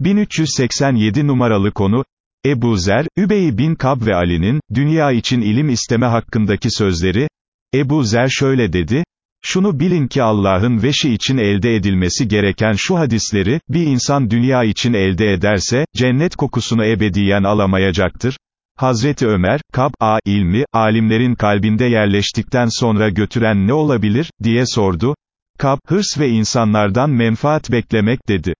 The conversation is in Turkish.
1387 numaralı konu, Ebu Zer, Übey bin Kab ve Ali'nin, dünya için ilim isteme hakkındaki sözleri, Ebu Zer şöyle dedi, şunu bilin ki Allah'ın veşi için elde edilmesi gereken şu hadisleri, bir insan dünya için elde ederse, cennet kokusunu ebediyen alamayacaktır. Hazreti Ömer, Kab, a, ilmi, alimlerin kalbinde yerleştikten sonra götüren ne olabilir, diye sordu. Kab, hırs ve insanlardan menfaat beklemek dedi.